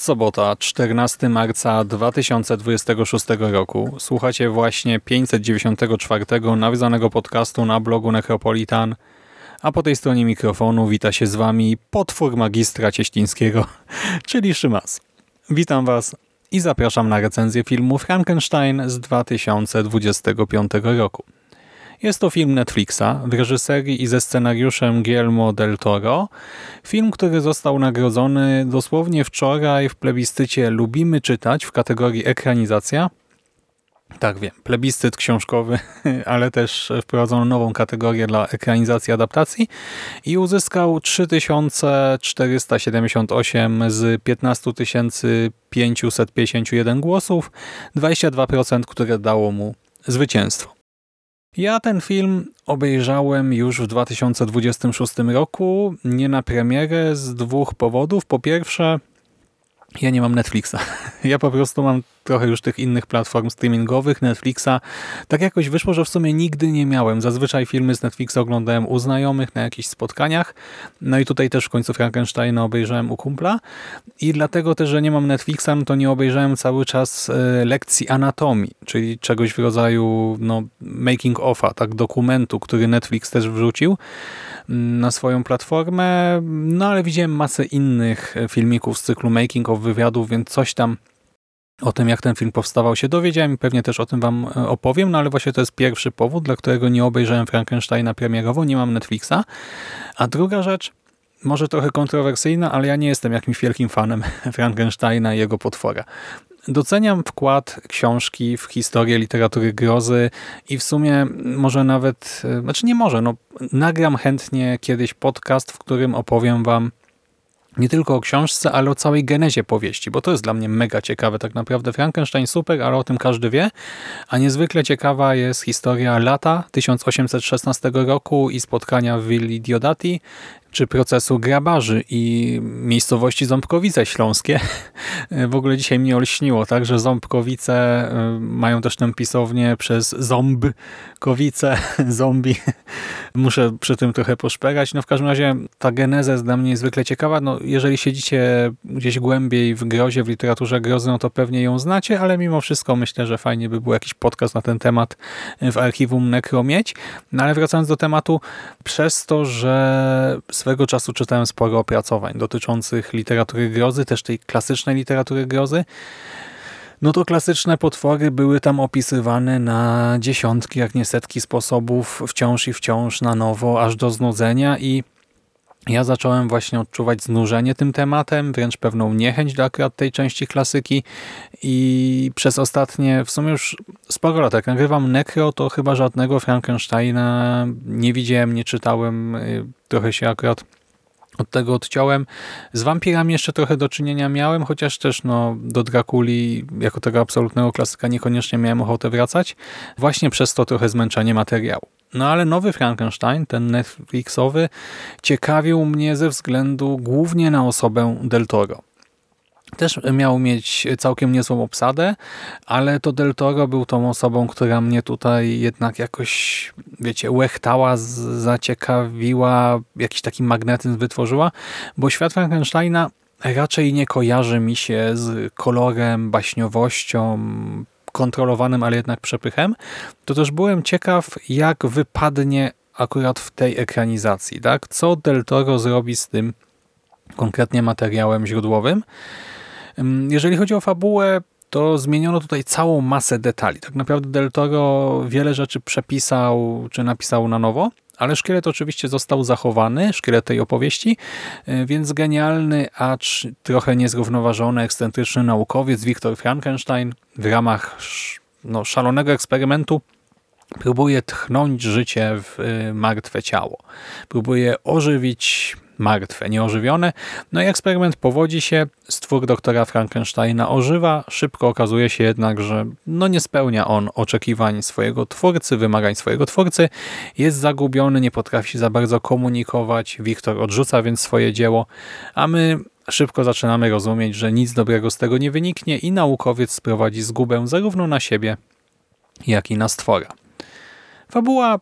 Sobota, 14 marca 2026 roku. Słuchacie właśnie 594 nawiązanego podcastu na blogu Necropolitan, a po tej stronie mikrofonu wita się z wami potwór magistra cieślińskiego, czyli Szymas. Witam was i zapraszam na recenzję filmu Frankenstein z 2025 roku. Jest to film Netflixa w reżyserii i ze scenariuszem Guillermo del Toro. Film, który został nagrodzony dosłownie wczoraj w plebiscycie Lubimy czytać w kategorii ekranizacja. Tak wiem, plebiscyt książkowy, ale też wprowadzono nową kategorię dla ekranizacji adaptacji i uzyskał 3478 z 15 551 głosów, 22%, które dało mu zwycięstwo. Ja ten film obejrzałem już w 2026 roku, nie na premierę z dwóch powodów. Po pierwsze, ja nie mam Netflixa. Ja po prostu mam trochę już tych innych platform streamingowych, Netflixa. Tak jakoś wyszło, że w sumie nigdy nie miałem. Zazwyczaj filmy z Netflixa oglądałem u znajomych na jakichś spotkaniach. No i tutaj też w końcu Frankensteina obejrzałem u kumpla. I dlatego też, że nie mam Netflixa, no to nie obejrzałem cały czas e, lekcji anatomii, czyli czegoś w rodzaju no, making offa, tak dokumentu, który Netflix też wrzucił mm, na swoją platformę. No ale widziałem masę innych filmików z cyklu making of wywiadów, więc coś tam o tym, jak ten film powstawał się dowiedziałem i pewnie też o tym wam e, opowiem, no ale właśnie to jest pierwszy powód, dla którego nie obejrzałem Frankensteina premierowo, nie mam Netflixa. A druga rzecz, może trochę kontrowersyjna, ale ja nie jestem jakimś wielkim fanem Frankensteina i jego potwora. Doceniam wkład książki w historię literatury grozy i w sumie może nawet, e, znaczy nie może, no nagram chętnie kiedyś podcast, w którym opowiem wam nie tylko o książce, ale o całej genezie powieści, bo to jest dla mnie mega ciekawe. Tak naprawdę Frankenstein super, ale o tym każdy wie. A niezwykle ciekawa jest historia lata 1816 roku i spotkania w willi Diodati, czy procesu grabarzy i miejscowości Ząbkowice Śląskie. W ogóle dzisiaj mnie olśniło, tak, że Ząbkowice y, mają też tę pisownię przez Ząbkowice, zombie. Muszę przy tym trochę poszperać. No w każdym razie ta geneza jest dla mnie niezwykle ciekawa. No, jeżeli siedzicie gdzieś głębiej w grozie, w literaturze grozy, no to pewnie ją znacie, ale mimo wszystko myślę, że fajnie by był jakiś podcast na ten temat w archiwum Necro mieć. No ale wracając do tematu, przez to, że swego czasu czytałem sporo opracowań dotyczących literatury grozy, też tej klasycznej literatury grozy. No to klasyczne potwory były tam opisywane na dziesiątki, jak nie setki sposobów, wciąż i wciąż na nowo, aż do znudzenia i ja zacząłem właśnie odczuwać znużenie tym tematem, wręcz pewną niechęć do akurat tej części klasyki i przez ostatnie, w sumie już sporo lat, jak nagrywam Necro, to chyba żadnego Frankensteina nie widziałem, nie czytałem, y, trochę się akurat od tego odciąłem. Z wampirami jeszcze trochę do czynienia miałem, chociaż też no, do Drakuli jako tego absolutnego klasyka niekoniecznie miałem ochotę wracać. Właśnie przez to trochę zmęczenie materiału. No ale nowy Frankenstein, ten Netflixowy, ciekawił mnie ze względu głównie na osobę Del Toro. Też miał mieć całkiem niezłą obsadę, ale to Del Toro był tą osobą, która mnie tutaj jednak jakoś, wiecie, łechtała, zaciekawiła, jakiś taki magnetyzm wytworzyła, bo świat Frankensteina raczej nie kojarzy mi się z kolorem, baśniowością, kontrolowanym, ale jednak przepychem, to też byłem ciekaw, jak wypadnie akurat w tej ekranizacji. Tak? Co Del Toro zrobi z tym konkretnie materiałem źródłowym. Jeżeli chodzi o fabułę, to zmieniono tutaj całą masę detali. Tak naprawdę Del Toro wiele rzeczy przepisał czy napisał na nowo, ale szkielet oczywiście został zachowany, szkielet tej opowieści, e, więc genialny, acz trochę niezrównoważony, ekscentryczny naukowiec Viktor Frankenstein w ramach no, szalonego eksperymentu próbuje tchnąć życie w y, martwe ciało. Próbuje ożywić martwe, nieożywione. No i eksperyment powodzi się, stwór doktora Frankensteina ożywa, szybko okazuje się jednak, że no nie spełnia on oczekiwań swojego twórcy, wymagań swojego twórcy, jest zagubiony, nie potrafi za bardzo komunikować, Wiktor odrzuca więc swoje dzieło, a my szybko zaczynamy rozumieć, że nic dobrego z tego nie wyniknie i naukowiec sprowadzi zgubę zarówno na siebie, jak i na stwora. Fabuła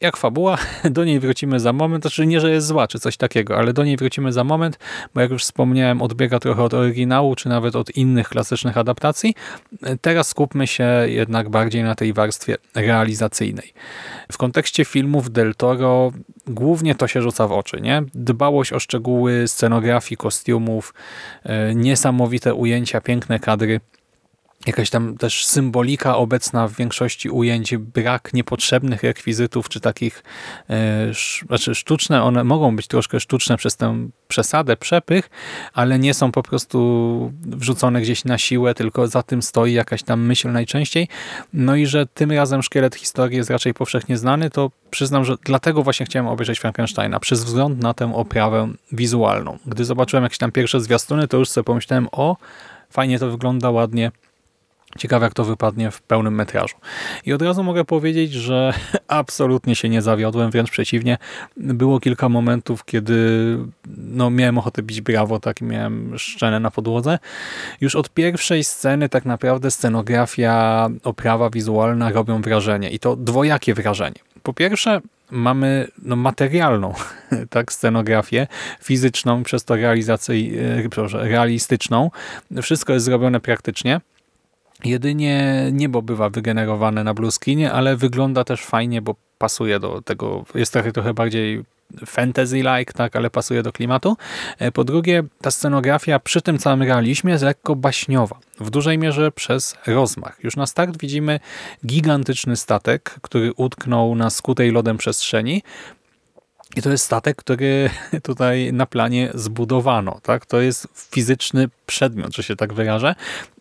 jak fabuła, do niej wrócimy za moment, znaczy nie, że jest zła, czy coś takiego, ale do niej wrócimy za moment, bo jak już wspomniałem, odbiega trochę od oryginału, czy nawet od innych klasycznych adaptacji. Teraz skupmy się jednak bardziej na tej warstwie realizacyjnej. W kontekście filmów Del Toro głównie to się rzuca w oczy, nie? Dbałość o szczegóły scenografii, kostiumów, e, niesamowite ujęcia, piękne kadry – jakaś tam też symbolika obecna w większości ujęć, brak niepotrzebnych rekwizytów, czy takich e, znaczy sztuczne, one mogą być troszkę sztuczne przez tę przesadę, przepych, ale nie są po prostu wrzucone gdzieś na siłę, tylko za tym stoi jakaś tam myśl najczęściej. No i że tym razem szkielet historii jest raczej powszechnie znany, to przyznam, że dlatego właśnie chciałem obejrzeć Frankensteina, przez wzgląd na tę oprawę wizualną. Gdy zobaczyłem jakieś tam pierwsze zwiastuny, to już sobie pomyślałem, o, fajnie to wygląda, ładnie, Ciekawe, jak to wypadnie w pełnym metrażu. I od razu mogę powiedzieć, że absolutnie się nie zawiodłem, wręcz przeciwnie. Było kilka momentów, kiedy no, miałem ochotę bić brawo, tak miałem szczenę na podłodze. Już od pierwszej sceny tak naprawdę scenografia, oprawa wizualna robią wrażenie i to dwojakie wrażenie. Po pierwsze, mamy no, materialną tak, scenografię, fizyczną, przez to realizacyj, e, realistyczną. Wszystko jest zrobione praktycznie. Jedynie niebo bywa wygenerowane na blueskinie, ale wygląda też fajnie, bo pasuje do tego, jest trochę, trochę bardziej fantasy-like, tak, ale pasuje do klimatu. E, po drugie, ta scenografia przy tym całym realizmie jest lekko baśniowa. W dużej mierze przez rozmach. Już na start widzimy gigantyczny statek, który utknął na skutej lodem przestrzeni, i to jest statek, który tutaj na planie zbudowano. Tak? To jest fizyczny przedmiot, że się tak wyrażę.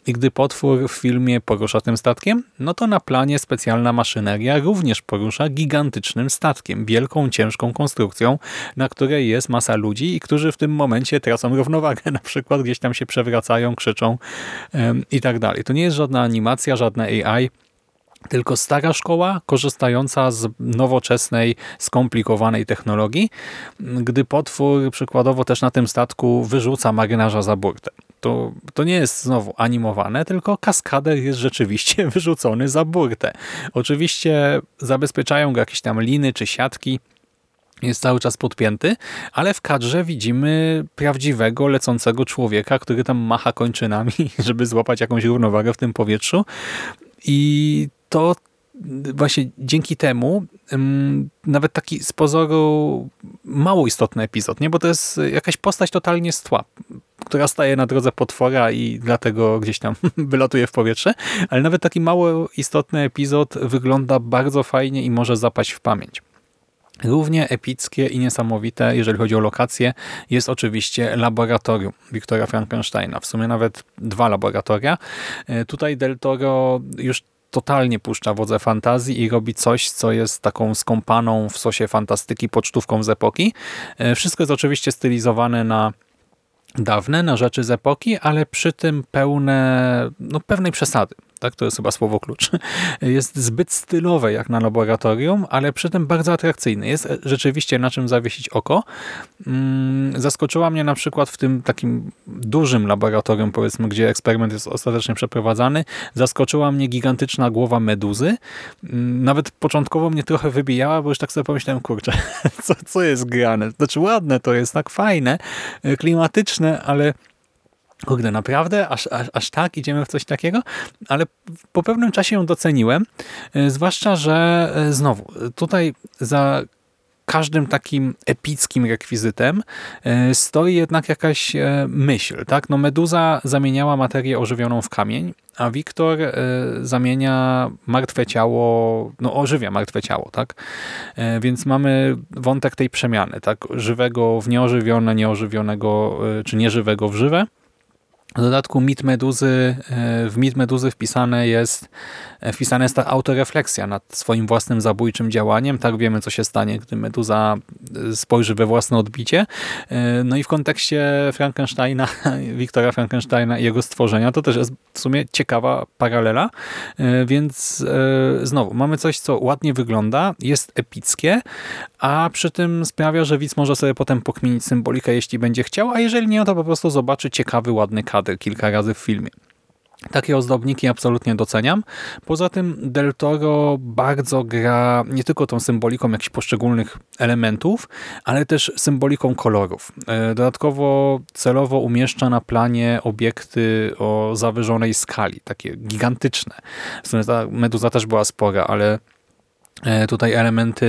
I gdy potwór w filmie porusza tym statkiem, no to na planie specjalna maszyneria również porusza gigantycznym statkiem, wielką, ciężką konstrukcją, na której jest masa ludzi i którzy w tym momencie tracą równowagę, na przykład gdzieś tam się przewracają, krzyczą ym, i tak. To nie jest żadna animacja, żadna AI, tylko stara szkoła korzystająca z nowoczesnej, skomplikowanej technologii, gdy potwór przykładowo też na tym statku wyrzuca marynarza za burtę. To, to nie jest znowu animowane, tylko kaskader jest rzeczywiście wyrzucony za burtę. Oczywiście zabezpieczają go jakieś tam liny czy siatki, jest cały czas podpięty, ale w kadrze widzimy prawdziwego, lecącego człowieka, który tam macha kończynami, żeby złapać jakąś równowagę w tym powietrzu. I to właśnie dzięki temu nawet taki z pozoru mało istotny epizod, nie? bo to jest jakaś postać totalnie z tła, która staje na drodze potwora i dlatego gdzieś tam wylatuje w powietrze, ale nawet taki mało istotny epizod wygląda bardzo fajnie i może zapaść w pamięć. Równie epickie i niesamowite, jeżeli chodzi o lokacje, jest oczywiście laboratorium Wiktora Frankensteina. W sumie nawet dwa laboratoria. E, tutaj Del Toro już totalnie puszcza wodze fantazji i robi coś, co jest taką skąpaną w sosie fantastyki pocztówką z epoki. E, wszystko jest oczywiście stylizowane na dawne, na rzeczy z epoki, ale przy tym pełne no, pewnej przesady tak? To jest chyba słowo klucz. Jest zbyt stylowe jak na laboratorium, ale przy tym bardzo atrakcyjny. Jest rzeczywiście na czym zawiesić oko. Mm, zaskoczyła mnie na przykład w tym takim dużym laboratorium, powiedzmy, gdzie eksperyment jest ostatecznie przeprowadzany. Zaskoczyła mnie gigantyczna głowa meduzy. Mm, nawet początkowo mnie trochę wybijała, bo już tak sobie pomyślałem, kurczę, co, co jest grane? Znaczy ładne to jest, tak fajne, klimatyczne, ale kurde, naprawdę? Aż, aż, aż tak? Idziemy w coś takiego? Ale po pewnym czasie ją doceniłem, e, zwłaszcza, że e, znowu, tutaj za każdym takim epickim rekwizytem e, stoi jednak jakaś myśl. Tak? No Meduza zamieniała materię ożywioną w kamień, a Wiktor zamienia martwe ciało, no ożywia martwe ciało. tak? Więc mamy wątek tej przemiany, tak? żywego w nieożywione, nieożywionego czy nieżywego w żywe. W dodatku mit meduzy, e, w mit meduzy wpisane jest, e, wpisana jest ta autorefleksja nad swoim własnym zabójczym działaniem. Tak wiemy, co się stanie, gdy meduza e, spojrzy we własne odbicie. No i w kontekście Frankensteina, Wiktora Frankensteina i jego stworzenia, to też jest w sumie ciekawa paralela. Więc znowu, mamy coś, co ładnie wygląda, jest epickie, a przy tym sprawia, że widz może sobie potem pokminić symbolikę, jeśli będzie chciał, a jeżeli nie, to po prostu zobaczy ciekawy, ładny kadr kilka razy w filmie. Takie ozdobniki absolutnie doceniam. Poza tym Del Toro bardzo gra nie tylko tą symboliką jakichś poszczególnych elementów, ale też symboliką kolorów. E, dodatkowo celowo umieszcza na planie obiekty o zawyżonej skali, takie gigantyczne. W sumie ta meduza też była spora, ale tutaj elementy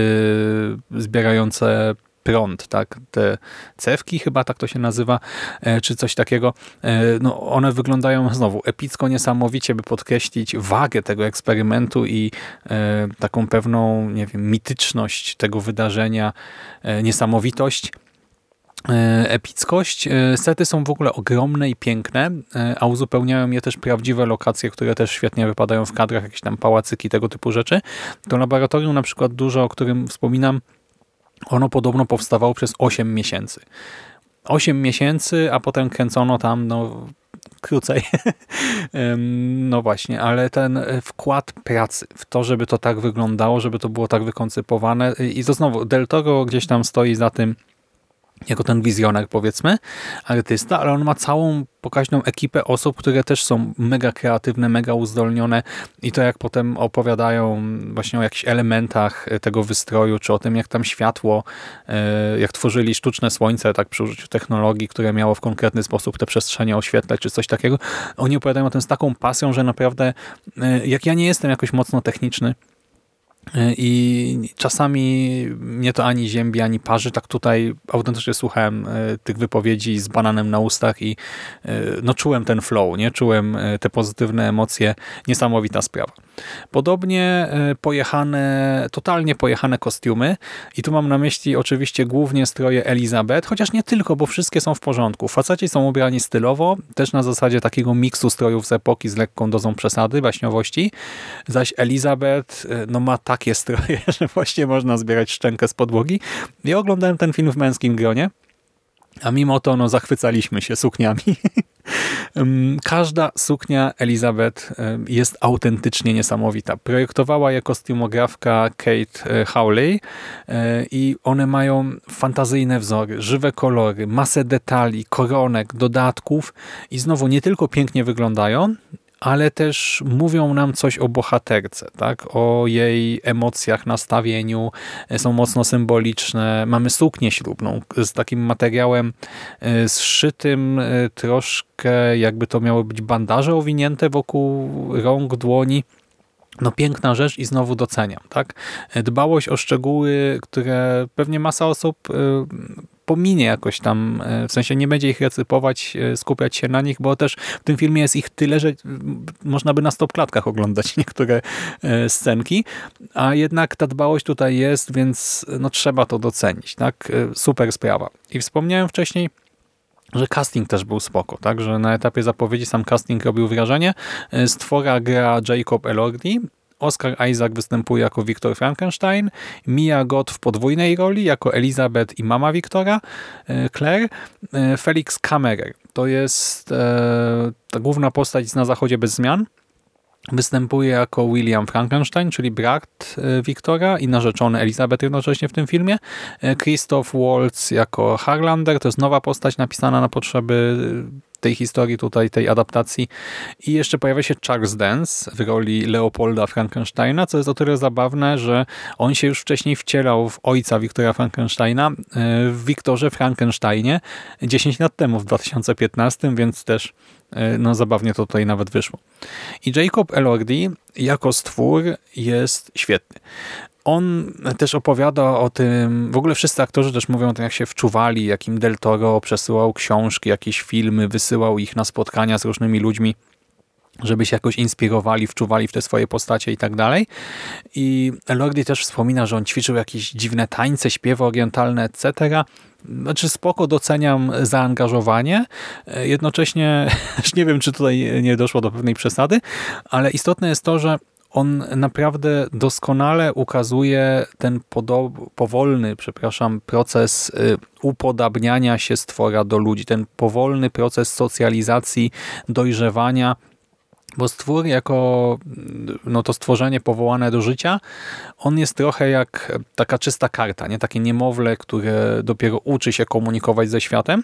zbierające prąd, tak? Te cewki chyba tak to się nazywa, e, czy coś takiego. E, no, one wyglądają znowu epicko, niesamowicie, by podkreślić wagę tego eksperymentu i taką pewną, nie wiem, mityczność tego wydarzenia, niesamowitość. E, epickość. E, sety są w ogóle ogromne i piękne, e, a uzupełniają je też prawdziwe lokacje, które też świetnie wypadają w kadrach, jakieś tam pałacyki, tego typu rzeczy. To laboratorium na przykład dużo, o którym wspominam, ono podobno powstawało przez 8 miesięcy. 8 miesięcy, a potem kręcono tam no, krócej. no właśnie, ale ten wkład pracy w to, żeby to tak wyglądało, żeby to było tak wykoncypowane i to znowu Del Toro gdzieś tam stoi za tym jako ten wizjoner powiedzmy, artysta, ale on ma całą pokaźną ekipę osób, które też są mega kreatywne, mega uzdolnione i to jak potem opowiadają właśnie o jakichś elementach tego wystroju, czy o tym jak tam światło, e, jak tworzyli sztuczne słońce tak przy użyciu technologii, które miało w konkretny sposób te przestrzenie oświetlać, czy coś takiego. Oni opowiadają o tym z taką pasją, że naprawdę e, jak ja nie jestem jakoś mocno techniczny, i czasami mnie to ani ziębi, ani parzy. Tak tutaj autentycznie słuchałem e, tych wypowiedzi z bananem na ustach i e, no, czułem ten flow, nie czułem e, te pozytywne emocje. Niesamowita sprawa. Podobnie pojechane, totalnie pojechane kostiumy i tu mam na myśli oczywiście głównie stroje Elizabeth, chociaż nie tylko, bo wszystkie są w porządku. Faceci są ubrani stylowo, też na zasadzie takiego miksu strojów z epoki z lekką dozą przesady, baśniowości, zaś Elizabeth no, ma tak takie stroje, że właśnie można zbierać szczękę z podłogi. I oglądałem ten film w męskim gronie, a mimo to no, zachwycaliśmy się sukniami. Każda suknia Elizabeth jest autentycznie niesamowita. Projektowała je kostiumografka Kate e, Howley e, i one mają fantazyjne wzory, żywe kolory, masę detali, koronek, dodatków i znowu nie tylko pięknie wyglądają, ale też mówią nam coś o bohaterce, tak? o jej emocjach, nastawieniu, e, są mocno symboliczne. Mamy suknię ślubną z takim materiałem e, zszytym e, troszkę, jakby to miało być bandaże owinięte wokół rąk, dłoni. No piękna rzecz i znowu doceniam. tak? Dbałość o szczegóły, które pewnie masa osób pominie jakoś tam, e, w sensie nie będzie ich recypować, e, skupiać się na nich, bo też w tym filmie jest ich tyle, że można by na stopklatkach oglądać niektóre e, scenki, a jednak ta dbałość tutaj jest, więc no trzeba to docenić. tak? Super sprawa. I wspomniałem wcześniej, że casting też był spoko, tak? że na etapie zapowiedzi sam casting robił wrażenie. Stwora gra Jacob Elordi, Oscar Isaac występuje jako Wiktor Frankenstein, Mia Gott w podwójnej roli jako Elizabeth i mama Wiktora, e, Claire, e, Felix Kammerer. To jest e, ta główna postać na zachodzie bez zmian. Występuje jako William Frankenstein, czyli brat Wiktora i narzeczony Elizabeth jednocześnie w tym filmie. Christoph Waltz jako Harlander, to jest nowa postać napisana na potrzeby tej historii tutaj, tej adaptacji. I jeszcze pojawia się Charles Dance w roli Leopolda Frankensteina, co jest o tyle zabawne, że on się już wcześniej wcielał w ojca Wiktora Frankensteina e, w Wiktorze Frankensteinie 10 lat temu, w 2015, więc też e, no zabawnie to tutaj nawet wyszło. I Jacob Elordi jako stwór jest świetny on też opowiada o tym, w ogóle wszyscy aktorzy też mówią o tym, jak się wczuwali, jakim Del Toro przesyłał książki, jakieś filmy, wysyłał ich na spotkania z różnymi ludźmi żeby się jakoś inspirowali, wczuwali w te swoje postacie i tak dalej. I Lordi też wspomina, że on ćwiczył jakieś dziwne tańce, śpiewy orientalne, etc. Znaczy spoko doceniam zaangażowanie, jednocześnie nie wiem, czy tutaj nie doszło do pewnej przesady, ale istotne jest to, że on naprawdę doskonale ukazuje ten powolny, przepraszam, proces y, upodabniania się stwora do ludzi, ten powolny proces socjalizacji, dojrzewania, bo stwór jako no to stworzenie powołane do życia, on jest trochę jak taka czysta karta, nie? Takie niemowlę, które dopiero uczy się komunikować ze światem.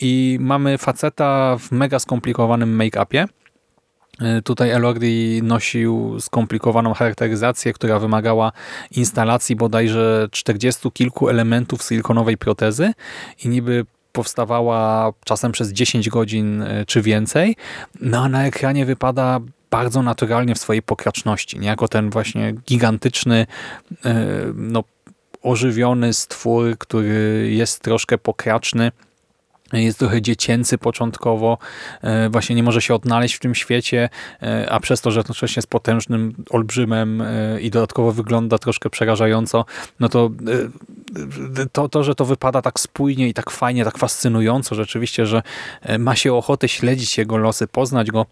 I mamy faceta w mega skomplikowanym make-upie, tutaj Elordi nosił skomplikowaną charakteryzację, która wymagała instalacji bodajże 40 kilku elementów silikonowej protezy i niby powstawała czasem przez 10 godzin e, czy więcej, no a na ekranie wypada bardzo naturalnie w swojej pokraczności, nie? jako ten właśnie gigantyczny, e, no, ożywiony stwór, który jest troszkę pokraczny, jest trochę dziecięcy początkowo, e, właśnie nie może się odnaleźć w tym świecie, e, a przez to, że jednocześnie jest potężnym olbrzymem e, i dodatkowo wygląda troszkę przerażająco, no to, to, to, że to wypada tak spójnie i tak fajnie, tak fascynująco rzeczywiście, że ma się ochotę śledzić jego losy, poznać go,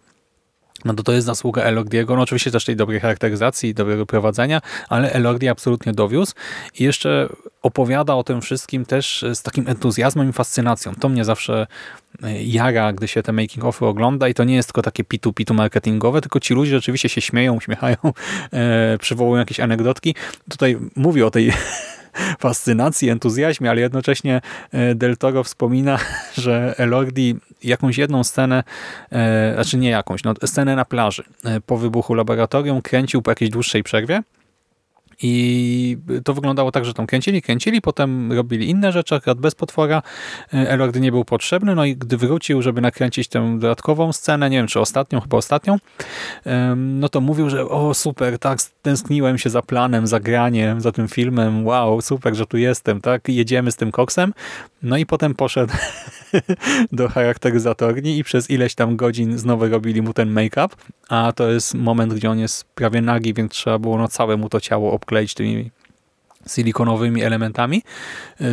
no to to jest zasługa Elordiego, no oczywiście też tej dobrej charakteryzacji i dobrego prowadzenia, ale Elordi absolutnie dowiózł i jeszcze opowiada o tym wszystkim też z takim entuzjazmem i fascynacją. To mnie zawsze e, jara, gdy się te making offy ogląda i to nie jest tylko takie pitu-pitu marketingowe, tylko ci ludzie rzeczywiście się śmieją, uśmiechają, e, przywołują jakieś anegdotki. Tutaj mówię o tej fascynacji, entuzjazmie, ale jednocześnie e, Del Toro wspomina, że Elordi jakąś jedną scenę, e, znaczy nie jakąś, no, scenę na plaży e, po wybuchu laboratorium kręcił po jakiejś dłuższej przerwie i to wyglądało tak, że tam kręcili, kręcili, potem robili inne rzeczy, akurat bez potwora. Elordy nie był potrzebny, no i gdy wrócił, żeby nakręcić tę dodatkową scenę, nie wiem, czy ostatnią, chyba ostatnią, no to mówił, że o super, tak, tęskniłem się za planem, za graniem, za tym filmem, wow, super, że tu jestem, tak, jedziemy z tym koksem. No i potem poszedł do charakteryzatorni i przez ileś tam godzin znowu robili mu ten make-up, a to jest moment, gdzie on jest prawie nagi, więc trzeba było no całe mu to ciało obkleić tymi silikonowymi elementami.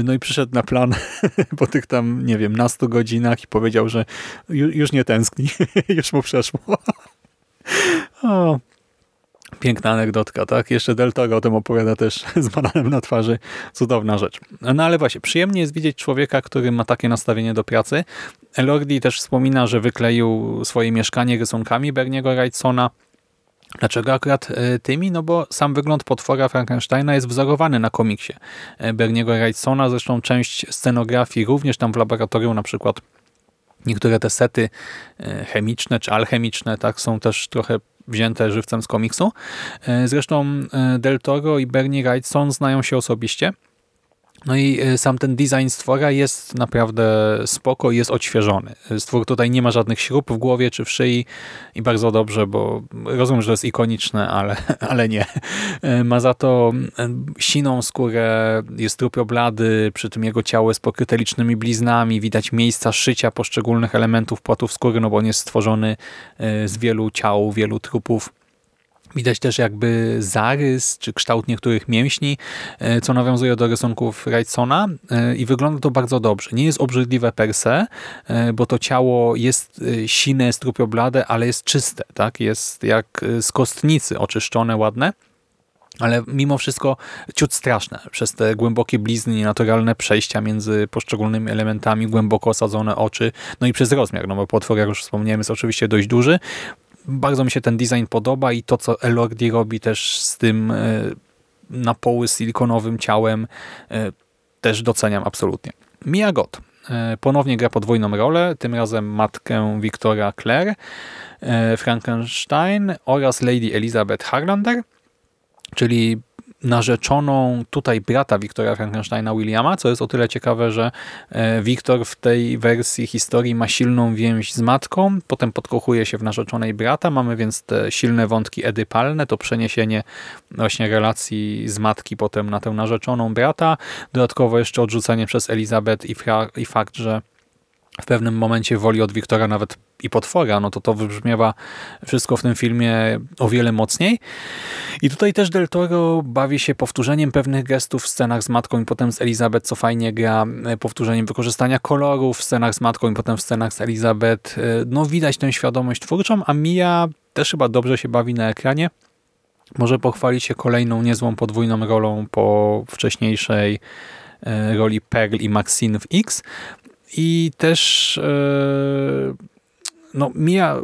No i przyszedł na plan po tych tam, nie wiem, nastu godzinach i powiedział, że już nie tęskni, już mu przeszło. o, Piękna anegdotka, tak? Jeszcze Del Toro o tym opowiada też z bananem na twarzy. Cudowna rzecz. No ale właśnie, przyjemnie jest widzieć człowieka, który ma takie nastawienie do pracy. Elordi też wspomina, że wykleił swoje mieszkanie rysunkami Berniego Wrightsona. Dlaczego akurat e, tymi? No bo sam wygląd potwora Frankensteina jest wzorowany na komiksie e, Berniego Wrightsona. Zresztą część scenografii również tam w laboratorium na przykład Niektóre te sety e, chemiczne czy alchemiczne tak są też trochę wzięte żywcem z komiksu. E, zresztą e, Del Toro i Bernie Wrightson znają się osobiście. No i e, sam ten design stwora jest naprawdę spoko jest odświeżony. Stwór tutaj nie ma żadnych śrub w głowie czy w szyi i bardzo dobrze, bo rozumiem, że to jest ikoniczne, ale, ale nie. Ma za to siną skórę, jest trupioblady, przy tym jego ciało jest pokryte licznymi bliznami, widać miejsca szycia poszczególnych elementów płatów skóry, no bo on jest stworzony z wielu ciał, wielu trupów Widać też jakby zarys czy kształt niektórych mięśni, e, co nawiązuje do rysunków Wrightsona e, i wygląda to bardzo dobrze. Nie jest obrzydliwe per se, e, bo to ciało jest sine, strupioblade, ale jest czyste. tak? Jest jak z kostnicy, oczyszczone, ładne ale mimo wszystko ciut straszne przez te głębokie blizny, nienaturalne przejścia między poszczególnymi elementami, głęboko osadzone oczy, no i przez rozmiar, no bo potwór, jak już wspomniałem, jest oczywiście dość duży, bardzo mi się ten design podoba i to, co Elordi robi też z tym e, na poły silikonowym ciałem e, też doceniam absolutnie. Mia Gott e, ponownie gra podwójną rolę, tym razem matkę Wiktora Clare, Frankenstein oraz Lady Elizabeth Harlander, czyli narzeczoną tutaj brata Wiktora Frankensteina Williama, co jest o tyle ciekawe, że e, Wiktor w tej wersji historii ma silną więź z matką, potem podkochuje się w narzeczonej brata, mamy więc te silne wątki edypalne, to przeniesienie właśnie relacji z matki potem na tę narzeczoną brata, dodatkowo jeszcze odrzucenie przez Elizabeth i, i fakt, że w pewnym momencie woli od Wiktora nawet i potwora, no to to wybrzmiewa wszystko w tym filmie o wiele mocniej. I tutaj też Del Toro bawi się powtórzeniem pewnych gestów w scenach z matką i potem z Elizabeth, co fajnie gra, e, powtórzeniem wykorzystania kolorów w scenach z matką i potem w scenach z Elizabeth. E, no widać tę świadomość twórczą, a Mia też chyba dobrze się bawi na ekranie. Może pochwalić się kolejną niezłą podwójną rolą po wcześniejszej e, roli Pearl i Maxine w X. I też no, Mia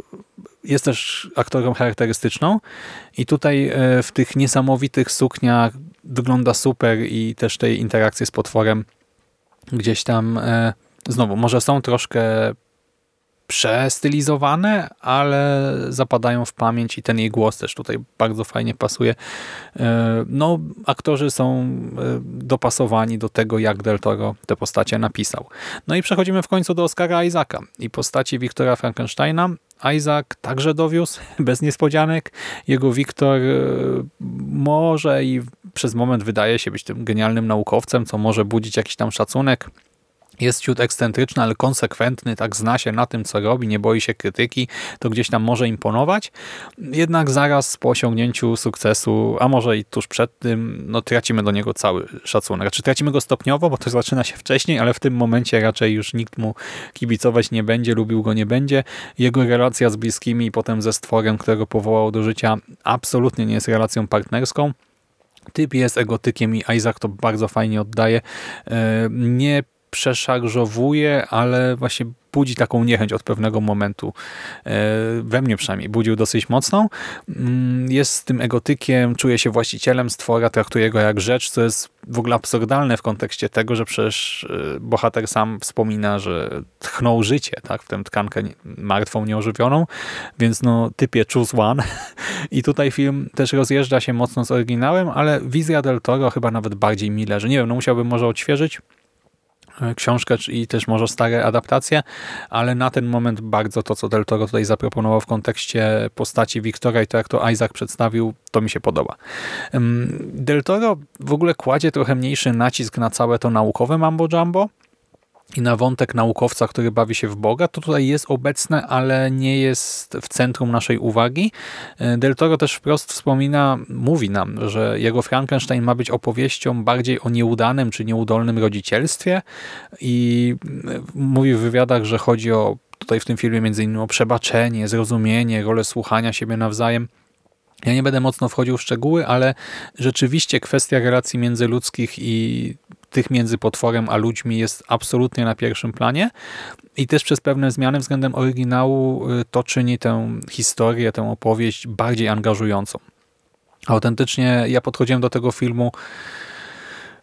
jest też aktorką charakterystyczną. I tutaj e, w tych niesamowitych sukniach wygląda super i też tej interakcje z potworem gdzieś tam e, znowu, może są troszkę przestylizowane, ale zapadają w pamięć i ten jej głos też tutaj bardzo fajnie pasuje. E, no, aktorzy są e, dopasowani do tego, jak Del Toro te postacie napisał. No i przechodzimy w końcu do Oscara Isaaca i postaci Wiktora Frankensteina. Isaac także dowiózł, bez niespodzianek. Jego Wiktor e, może i przez moment wydaje się być tym genialnym naukowcem, co może budzić jakiś tam szacunek jest ciut ekscentryczny, ale konsekwentny, tak zna się na tym, co robi, nie boi się krytyki, to gdzieś tam może imponować. Jednak zaraz po osiągnięciu sukcesu, a może i tuż przed tym, no tracimy do niego cały szacunek. Znaczy tracimy go stopniowo, bo to zaczyna się wcześniej, ale w tym momencie raczej już nikt mu kibicować nie będzie, lubił go nie będzie. Jego relacja z bliskimi i potem ze stworem, którego powołał do życia, absolutnie nie jest relacją partnerską. Typ jest egotykiem i Isaac to bardzo fajnie oddaje. E, nie przeszarżowuje, ale właśnie budzi taką niechęć od pewnego momentu. E, we mnie przynajmniej budził dosyć mocną. Mm, jest tym egotykiem, czuje się właścicielem stwora, traktuje go jak rzecz, co jest w ogóle absurdalne w kontekście tego, że przecież e, bohater sam wspomina, że tchnął życie tak, w tę tkankę martwą, nieożywioną, więc no typie choose one. I tutaj film też rozjeżdża się mocno z oryginałem, ale wizja del Toro chyba nawet bardziej mi leży. Nie wiem, no musiałbym może odświeżyć, książkę i też może stare adaptacje, ale na ten moment bardzo to, co Del Toro tutaj zaproponował w kontekście postaci Wiktora i to, jak to Isaac przedstawił, to mi się podoba. Del Toro w ogóle kładzie trochę mniejszy nacisk na całe to naukowe mambo jumbo, i na wątek naukowca, który bawi się w Boga, to tutaj jest obecne, ale nie jest w centrum naszej uwagi. E, Del Toro też wprost wspomina, mówi nam, że jego Frankenstein ma być opowieścią bardziej o nieudanym czy nieudolnym rodzicielstwie i e, mówi w wywiadach, że chodzi o tutaj w tym filmie między innymi o przebaczenie, zrozumienie, rolę słuchania siebie nawzajem. Ja nie będę mocno wchodził w szczegóły, ale rzeczywiście kwestia relacji międzyludzkich i tych między potworem a ludźmi jest absolutnie na pierwszym planie i też przez pewne zmiany względem oryginału y, to czyni tę historię, tę opowieść bardziej angażującą. Autentycznie ja podchodziłem do tego filmu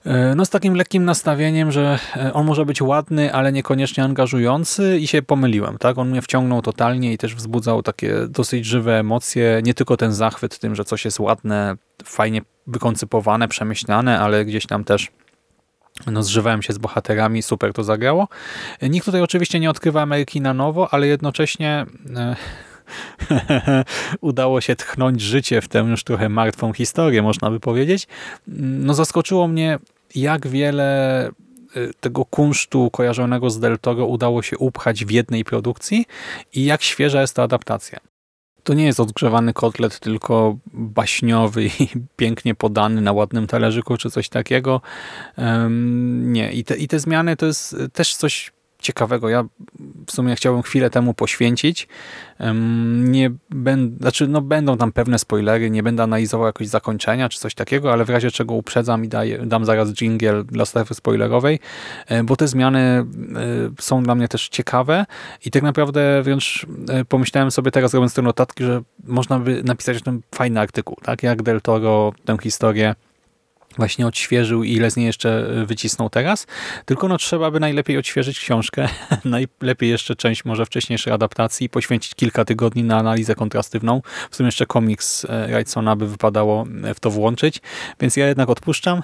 y, no z takim lekkim nastawieniem, że y, on może być ładny, ale niekoniecznie angażujący i się pomyliłem. tak? On mnie wciągnął totalnie i też wzbudzał takie dosyć żywe emocje. Nie tylko ten zachwyt tym, że coś jest ładne, fajnie wykoncypowane, przemyślane, ale gdzieś tam też no, zżywałem się z bohaterami, super to zagrało. Nikt tutaj oczywiście nie odkrywa Ameryki na nowo, ale jednocześnie e, udało się tchnąć życie w tę już trochę martwą historię, można by powiedzieć. No zaskoczyło mnie, jak wiele e, tego kunsztu kojarzonego z Del Toro udało się upchać w jednej produkcji i jak świeża jest ta adaptacja. To nie jest odgrzewany kotlet, tylko baśniowy i pięknie podany na ładnym talerzyku czy coś takiego. Nie, I te, i te zmiany to jest też coś ciekawego. Ja w sumie chciałbym chwilę temu poświęcić. Nie będę, znaczy no będą tam pewne spoilery, nie będę analizował jakoś zakończenia czy coś takiego, ale w razie czego uprzedzam i daję, dam zaraz jingle dla strefy spoilerowej, e, bo te zmiany e, są dla mnie też ciekawe i tak naprawdę wręcz e, pomyślałem sobie teraz robiąc te notatki, że można by napisać o tym fajny artykuł, tak jak Del Toro tę historię właśnie odświeżył i ile z niej jeszcze e, wycisnął teraz. Tylko no trzeba by najlepiej odświeżyć książkę, najlepiej jeszcze część może wcześniejszej adaptacji, poświęcić kilka tygodni na analizę kontrastywną. W sumie jeszcze komiks e, Wrightsona by wypadało e, w to włączyć, więc ja jednak odpuszczam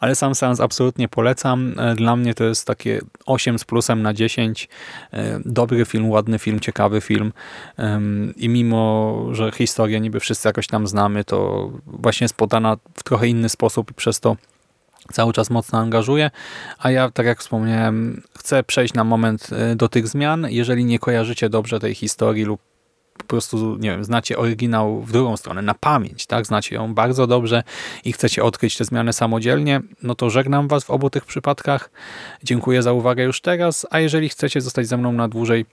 ale sam seans absolutnie polecam. E, dla mnie to jest takie 8 z plusem na 10. E, dobry film, ładny film, ciekawy film i mimo, że historię niby wszyscy jakoś tam znamy, to właśnie jest podana w trochę inny sposób i przez to cały czas mocno angażuje, a ja, tak jak wspomniałem, chcę przejść na moment e, do tych zmian. Jeżeli nie kojarzycie dobrze tej historii lub po prostu, nie wiem, znacie oryginał w drugą stronę, na pamięć, tak, znacie ją bardzo dobrze i chcecie odkryć te zmiany samodzielnie, no to żegnam Was w obu tych przypadkach. Dziękuję za uwagę już teraz, a jeżeli chcecie zostać ze mną na dłużej,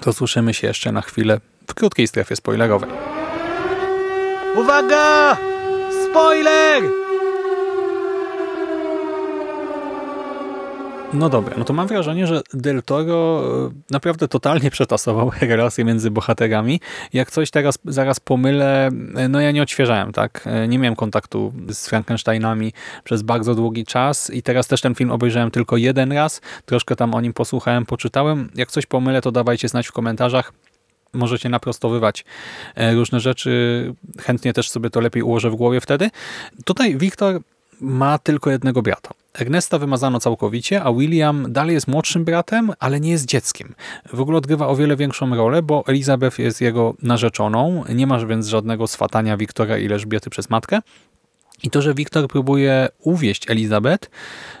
to słyszymy się jeszcze na chwilę w krótkiej strefie spoilerowej. Uwaga! Spoiler! No dobra, no to mam wrażenie, że Del Toro e, naprawdę totalnie przetasował relacje między bohaterami. Jak coś teraz zaraz pomylę, e, no ja nie odświeżałem, tak? E, nie miałem kontaktu z Frankensteinami przez bardzo długi czas i teraz też ten film obejrzałem tylko jeden raz. Troszkę tam o nim posłuchałem, poczytałem. Jak coś pomylę, to dawajcie znać w komentarzach możecie naprostowywać różne rzeczy. Chętnie też sobie to lepiej ułożę w głowie wtedy. Tutaj Wiktor ma tylko jednego brata. Ernesta wymazano całkowicie, a William dalej jest młodszym bratem, ale nie jest dzieckiem. W ogóle odgrywa o wiele większą rolę, bo Elizabeth jest jego narzeczoną, nie masz więc żadnego swatania Wiktora i Elżbiety przez matkę. I to, że Wiktor próbuje uwieść Elizabeth,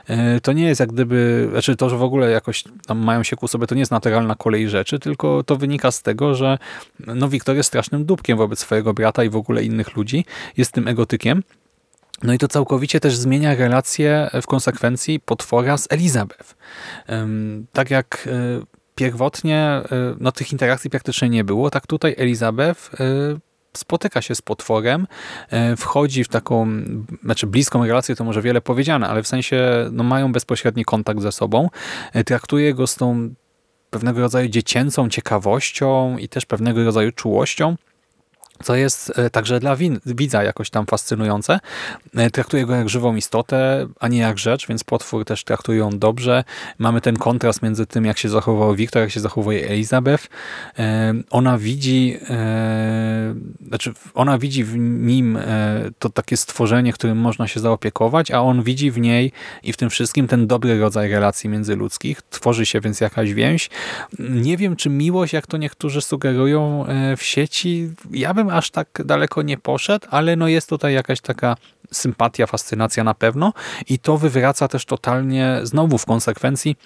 e, to nie jest jak gdyby, znaczy to, że w ogóle jakoś tam mają się ku sobie, to nie jest naturalna kolej rzeczy, tylko to wynika z tego, że no Wiktor jest strasznym dupkiem wobec swojego brata i w ogóle innych ludzi, jest tym egotykiem no i to całkowicie też zmienia relację w konsekwencji potwora z Elizabeth. Tak jak e, pierwotnie e, no, tych interakcji praktycznie nie było, tak tutaj Elizabeth e, spotyka się z potworem, wchodzi w taką, znaczy bliską relację, to może wiele powiedziane, ale w sensie no, mają bezpośredni kontakt ze sobą, traktuje go z tą pewnego rodzaju dziecięcą ciekawością i też pewnego rodzaju czułością, co jest e, także dla widza jakoś tam fascynujące. E, traktuje go jak żywą istotę, a nie jak rzecz, więc potwór też traktuje dobrze. Mamy ten kontrast między tym, jak się zachował Wiktor, jak się zachowuje Elizabeth. E, ona widzi, znaczy ona widzi w nim to takie stworzenie, którym można się zaopiekować, a on widzi w niej i w tym wszystkim ten dobry rodzaj relacji międzyludzkich. Tworzy się więc jakaś więź. Nie wiem, czy miłość, jak to niektórzy sugerują w sieci, ja bym aż tak daleko nie poszedł, ale no jest tutaj jakaś taka sympatia, fascynacja na pewno i to wywraca też totalnie znowu w konsekwencji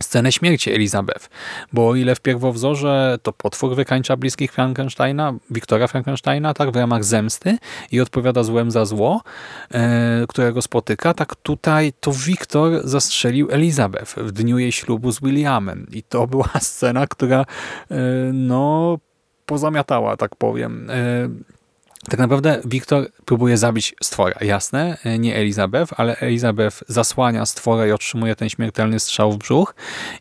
scenę śmierci Elizabeth. Bo o ile w pierwowzorze to potwór wykańcza bliskich Frankensteina, Wiktora Frankensteina, tak w ramach zemsty i odpowiada złem za zło, e, którego spotyka, tak tutaj to Wiktor zastrzelił Elizabeth w dniu jej ślubu z Williamem. I to była scena, która e, no pozamiatała, tak powiem. E, tak naprawdę Wiktor próbuje zabić stwora, jasne, e, nie Elizabeth, ale Elizabeth zasłania stwora i otrzymuje ten śmiertelny strzał w brzuch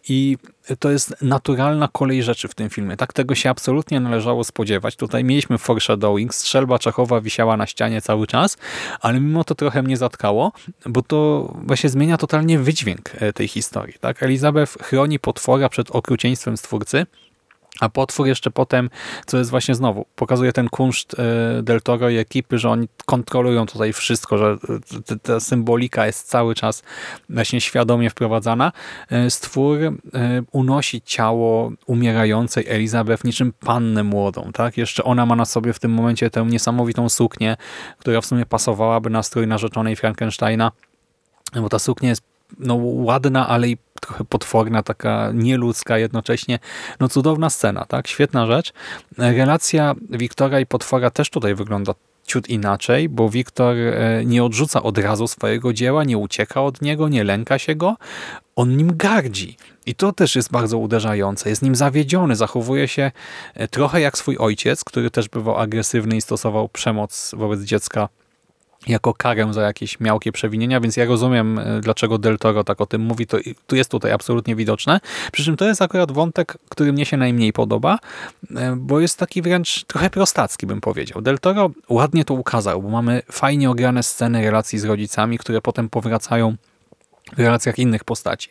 i to jest naturalna kolej rzeczy w tym filmie. Tak tego się absolutnie należało spodziewać. Tutaj mieliśmy foreshadowing, strzelba Czechowa wisiała na ścianie cały czas, ale mimo to trochę mnie zatkało, bo to właśnie zmienia totalnie wydźwięk e, tej historii. Tak? Elizabeth chroni potwora przed okrucieństwem stwórcy, a potwór jeszcze potem, co jest właśnie znowu, pokazuje ten kunszt e, Del Toro i ekipy, że oni kontrolują tutaj wszystko, że e, ta symbolika jest cały czas właśnie świadomie wprowadzana. E, stwór unosi ciało umierającej Elizabeth niczym pannę młodą. tak? Jeszcze ona ma na sobie w tym momencie tę niesamowitą suknię, która w sumie pasowałaby na strój narzeczonej Frankensteina, bo ta suknia jest no, ładna, ale i trochę potworna, taka nieludzka jednocześnie. No cudowna scena, tak? Świetna rzecz. Relacja Wiktora i potwora też tutaj wygląda ciut inaczej, bo Wiktor e, nie odrzuca od razu swojego dzieła, nie ucieka od niego, nie lęka się go, on nim gardzi. I to też jest bardzo uderzające. Jest nim zawiedziony, zachowuje się e, trochę jak swój ojciec, który też bywał agresywny i stosował przemoc wobec dziecka jako karę za jakieś miałkie przewinienia, więc ja rozumiem, e, dlaczego Del Toro tak o tym mówi, to tu jest tutaj absolutnie widoczne. Przy czym to jest akurat wątek, który mnie się najmniej podoba, e, bo jest taki wręcz trochę prostacki, bym powiedział. Del Toro ładnie to ukazał, bo mamy fajnie ograne sceny relacji z rodzicami, które potem powracają w relacjach innych postaci.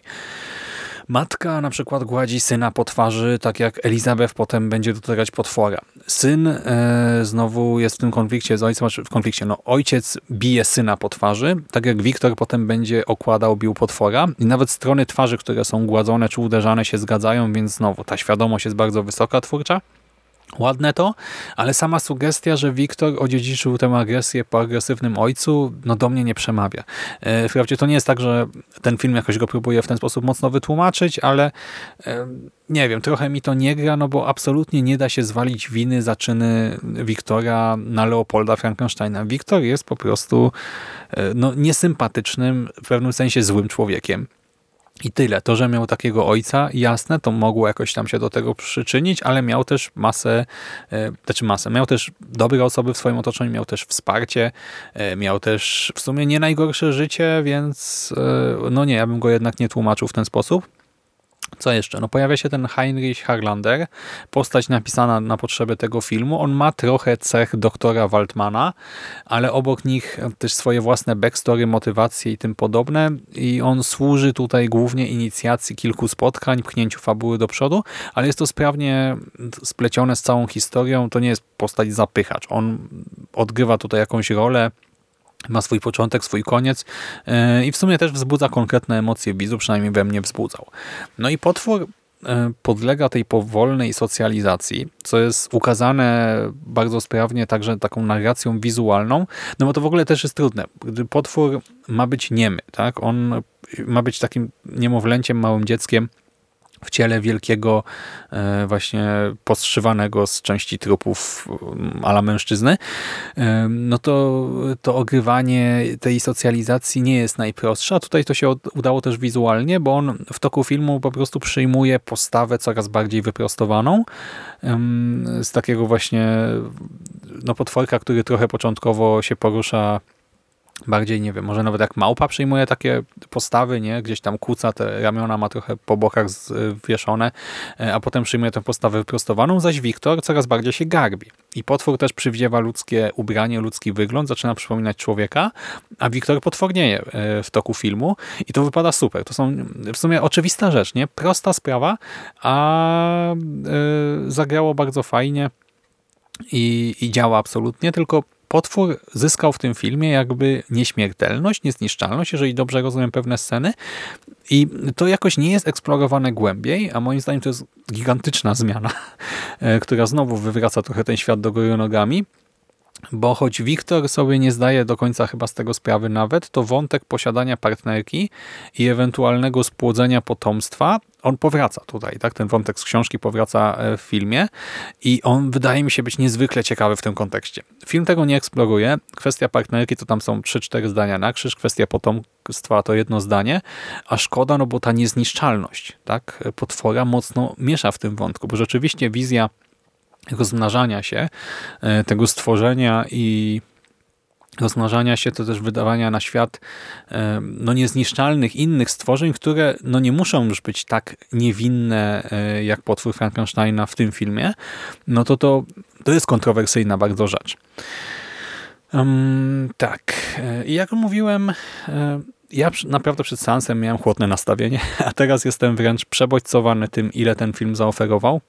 Matka na przykład gładzi syna po twarzy, tak jak Elizabeth potem będzie dotykać potwora. Syn e, znowu jest w tym konflikcie z ojcem, znaczy w konflikcie, no ojciec bije syna po twarzy, tak jak Wiktor potem będzie okładał, bił potwora i nawet strony twarzy, które są gładzone czy uderzane się zgadzają, więc znowu ta świadomość jest bardzo wysoka twórcza. Ładne to, ale sama sugestia, że Wiktor odziedziczył tę agresję po agresywnym ojcu, no do mnie nie przemawia. E, wprawdzie to nie jest tak, że ten film jakoś go próbuje w ten sposób mocno wytłumaczyć, ale nie wiem, trochę mi to nie gra, no bo absolutnie nie da się zwalić winy za czyny Wiktora na Leopolda Frankensteina. Wiktor jest po prostu e, no, niesympatycznym, w pewnym sensie złym człowiekiem. I tyle. To, że miał takiego ojca, jasne, to mogło jakoś tam się do tego przyczynić, ale miał też masę, e, znaczy masę, miał też dobre osoby w swoim otoczeniu, miał też wsparcie, e, miał też w sumie nie najgorsze życie, więc e, no nie, ja bym go jednak nie tłumaczył w ten sposób. Co jeszcze? No pojawia się ten Heinrich Harlander, postać napisana na potrzeby tego filmu. On ma trochę cech doktora Waldmana, ale obok nich też swoje własne backstory, motywacje i tym podobne. I on służy tutaj głównie inicjacji kilku spotkań, pchnięciu fabuły do przodu, ale jest to sprawnie splecione z całą historią. To nie jest postać zapychacz. On odgrywa tutaj jakąś rolę, ma swój początek, swój koniec e, i w sumie też wzbudza konkretne emocje widzu, przynajmniej we mnie wzbudzał. No i potwór e, podlega tej powolnej socjalizacji, co jest ukazane bardzo sprawnie także taką narracją wizualną, no bo to w ogóle też jest trudne. Gdy potwór ma być niemy, tak? on ma być takim niemowlęciem, małym dzieckiem, w ciele wielkiego e, właśnie postrzywanego z części trupów mm, ala mężczyzny, e, no to to ogrywanie tej socjalizacji nie jest najprostsze, a tutaj to się udało też wizualnie, bo on w toku filmu po prostu przyjmuje postawę coraz bardziej wyprostowaną. Z takiego właśnie no potworka, który trochę początkowo się porusza bardziej, nie wiem, może nawet jak małpa przyjmuje takie postawy, nie? Gdzieś tam kuca, te ramiona ma trochę po bokach zwieszone, e, a potem przyjmuje tę postawę wyprostowaną, zaś Wiktor coraz bardziej się garbi. I potwór też przywdziewa ludzkie ubranie, ludzki wygląd, zaczyna przypominać człowieka, a Wiktor potwornieje e, w toku filmu i to wypada super. To są w sumie oczywista rzecz, nie? Prosta sprawa, a yy, zagrało bardzo fajnie i, i działa absolutnie, tylko potwór zyskał w tym filmie jakby nieśmiertelność, niezniszczalność, jeżeli dobrze rozumiem pewne sceny. I to jakoś nie jest eksplorowane głębiej, a moim zdaniem to jest gigantyczna zmiana, e, która znowu wywraca trochę ten świat do góry nogami, bo choć Wiktor sobie nie zdaje do końca chyba z tego sprawy nawet, to wątek posiadania partnerki i ewentualnego spłodzenia potomstwa, on powraca tutaj, tak? Ten wątek z książki powraca e, w filmie i on wydaje mi się być niezwykle ciekawy w tym kontekście. Film tego nie eksploruje. Kwestia partnerki to tam są 3-4 zdania na krzyż, kwestia potomstwa to jedno zdanie, a szkoda, no bo ta niezniszczalność, tak? Potwora mocno miesza w tym wątku, bo rzeczywiście wizja rozmnażania się e, tego stworzenia i rozmnażania się, to też wydawania na świat e, no, niezniszczalnych innych stworzeń, które no, nie muszą już być tak niewinne e, jak potwór Frankensteina w tym filmie, no to to, to jest kontrowersyjna bardzo rzecz. Um, tak. I jak mówiłem, ja naprawdę przed seansem miałem chłodne nastawienie, a teraz jestem wręcz przebodźcowany tym, ile ten film zaoferował.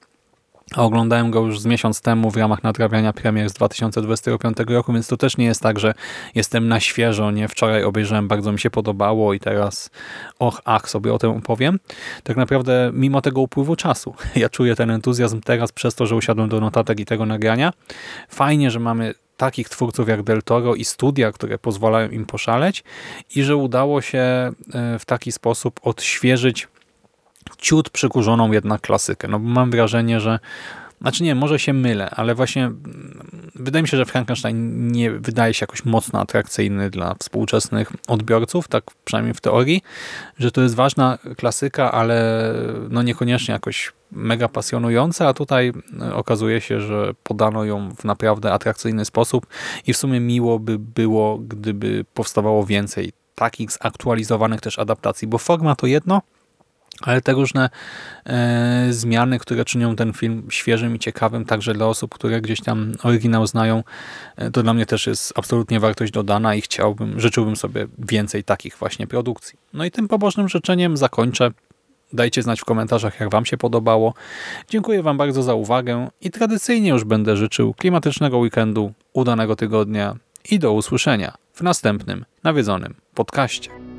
Oglądałem go już z miesiąc temu w ramach nadrabiania premier z 2025 roku, więc to też nie jest tak, że jestem na świeżo, nie wczoraj obejrzałem, bardzo mi się podobało i teraz och, ach, sobie o tym opowiem. Tak naprawdę mimo tego upływu czasu, ja czuję ten entuzjazm teraz przez to, że usiadłem do notatek i tego nagrania. Fajnie, że mamy takich twórców jak Del Toro i studia, które pozwalają im poszaleć i że udało się e, w taki sposób odświeżyć ciut przykurzoną jednak klasykę. No mam wrażenie, że znaczy nie, może się mylę, ale właśnie mm, wydaje mi się, że Frankenstein nie wydaje się jakoś mocno atrakcyjny dla współczesnych odbiorców, tak przynajmniej w teorii, że to jest ważna klasyka, ale no niekoniecznie jakoś mega pasjonująca, a tutaj e, okazuje się, że podano ją w naprawdę atrakcyjny sposób i w sumie miło by było, gdyby powstawało więcej takich zaktualizowanych też adaptacji, bo forma to jedno, ale te różne e, zmiany, które czynią ten film świeżym i ciekawym także dla osób, które gdzieś tam oryginał znają, e, to dla mnie też jest absolutnie wartość dodana i chciałbym, życzyłbym sobie więcej takich właśnie produkcji. No i tym pobożnym życzeniem zakończę. Dajcie znać w komentarzach, jak Wam się podobało. Dziękuję Wam bardzo za uwagę i tradycyjnie już będę życzył klimatycznego weekendu, udanego tygodnia i do usłyszenia w następnym nawiedzonym podcaście.